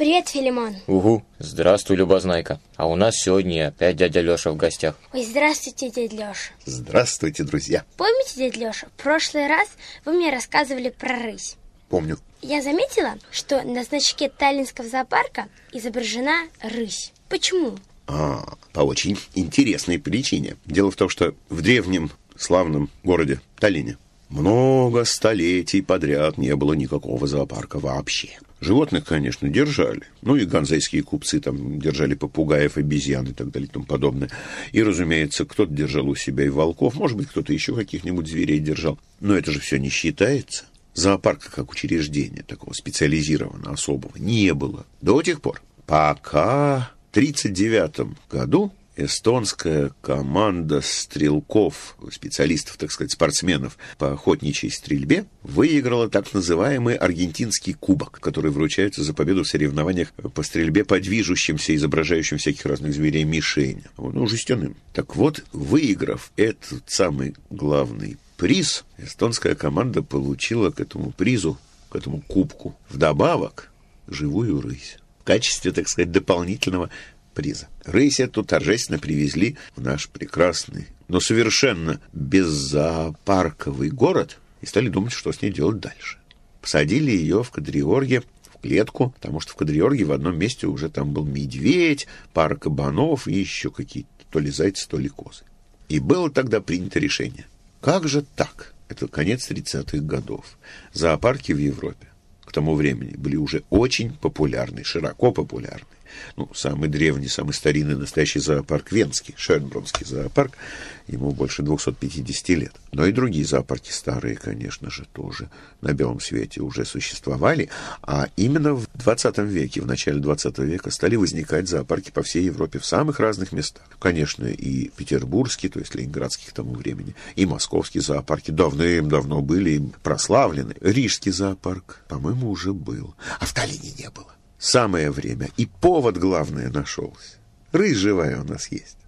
Привет, Филимон. Угу. Здравствуй, Любознайка. А у нас сегодня опять дядя Леша в гостях. Ой, здравствуйте, дядя Леша. Здравствуйте, друзья. Помните, дядя Леша, в прошлый раз вы мне рассказывали про рысь. Помню. Я заметила, что на значке Таллинского зоопарка изображена рысь. Почему? А, по очень интересной причине. Дело в том, что в древнем славном городе Таллине много столетий подряд не было никакого зоопарка вообще. Животных, конечно, держали. Ну и ганзейские купцы там держали попугаев, обезьян и так далее и тому подобное. И, разумеется, кто-то держал у себя и волков, может быть, кто-то еще каких-нибудь зверей держал. Но это же все не считается. Зоопарка как учреждения такого специализированного, особого, не было до тех пор, пока в 1939 году эстонская команда стрелков, специалистов, так сказать, спортсменов по охотничьей стрельбе выиграла так называемый аргентинский кубок, который вручается за победу в соревнованиях по стрельбе по движущимся, изображающим всяких разных зверей мишень, ну, жестяным. Так вот, выиграв этот самый главный приз, эстонская команда получила к этому призу, к этому кубку, вдобавок живую рысь в качестве, так сказать, дополнительного приза. Рысь эту торжественно привезли в наш прекрасный, но совершенно беззоопарковый город и стали думать, что с ней делать дальше. Посадили ее в Кадриорге в клетку, потому что в Кадриорге в одном месте уже там был медведь, пара кабанов и еще какие-то то ли зайцы, то ли козы. И было тогда принято решение. Как же так? Это конец 30-х годов. Зоопарки в Европе к тому времени были уже очень популярны, широко популярны ну, самый древний, самый старинный настоящий зоопарк Венский, Шернбрунский зоопарк, ему больше 250 лет. Но и другие зоопарки старые, конечно же, тоже на белом свете уже существовали. А именно в 20 веке, в начале 20 века стали возникать зоопарки по всей Европе в самых разных местах. Конечно, и петербургские, то есть ленинградские к тому времени, и московские зоопарки давным-давно были прославлены. Рижский зоопарк, по-моему, уже был. А в Таллине не было. Самое время. И повод, главное, нашелся. Рысь живая у нас есть.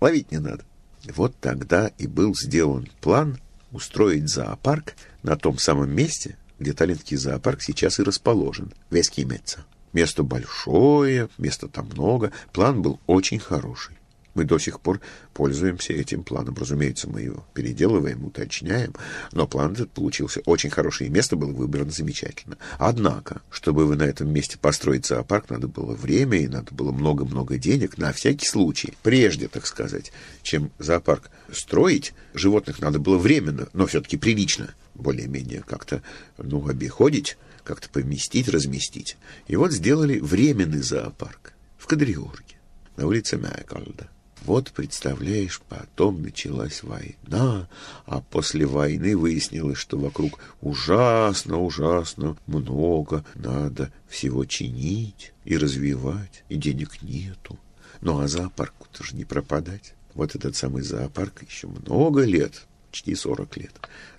Ловить не надо. Вот тогда и был сделан план устроить зоопарк на том самом месте, где Таллинский зоопарк сейчас и расположен, Вескимеца. Место большое, места там много, план был очень хороший. Мы до сих пор пользуемся этим планом. Разумеется, мы его переделываем, уточняем, но план этот получился очень хороший, и место было выбрано замечательно. Однако, чтобы вы на этом месте построить зоопарк, надо было время, и надо было много-много денег на всякий случай. Прежде, так сказать, чем зоопарк строить, животных надо было временно, но все-таки прилично, более-менее как-то, ну, обиходить, как-то поместить, разместить. И вот сделали временный зоопарк в Кадриорге на улице Майкальда. Вот, представляешь, потом началась война, а после войны выяснилось, что вокруг ужасно-ужасно много надо всего чинить и развивать, и денег нету. Ну а зоопарку тоже не пропадать. Вот этот самый зоопарк еще много лет, почти 40 лет,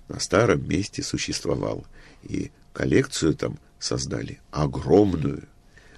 на старом месте существовал. И коллекцию там создали огромную,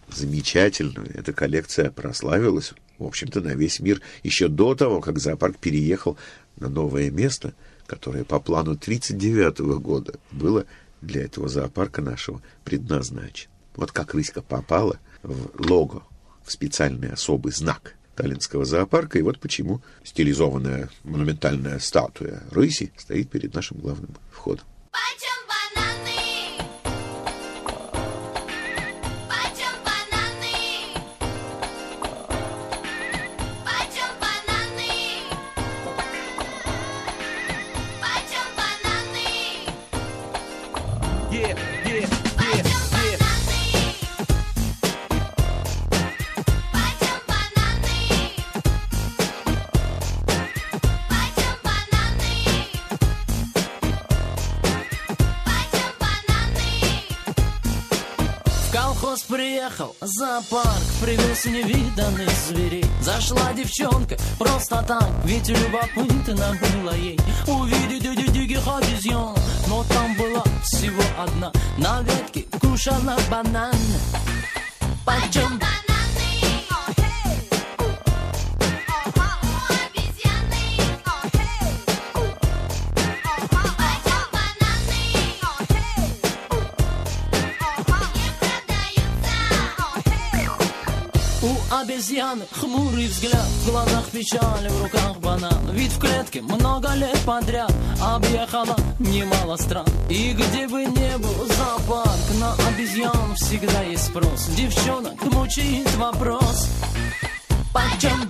замечательную. Эта коллекция прославилась в общем-то, на весь мир еще до того, как зоопарк переехал на новое место, которое по плану 1939 года было для этого зоопарка нашего предназначено. Вот как рыська попала в лого, в специальный особый знак Таллинского зоопарка, и вот почему стилизованная монументальная статуя рыси стоит перед нашим главным входом. Колхоз приехал, зоопарк Привез невиданных зверей Зашла девчонка просто так Ведь любопытно было ей Увидеть диких обезьян Но там была всего одна На ветке кушала банан. Пойдем обезьяны Хмурый взгляд, в глазах печали, в руках банан. Вид в клетке много лет подряд Объехала немало стран. И где бы не был зоопарк На обезьян всегда есть спрос. Девчонок мучает вопрос Почем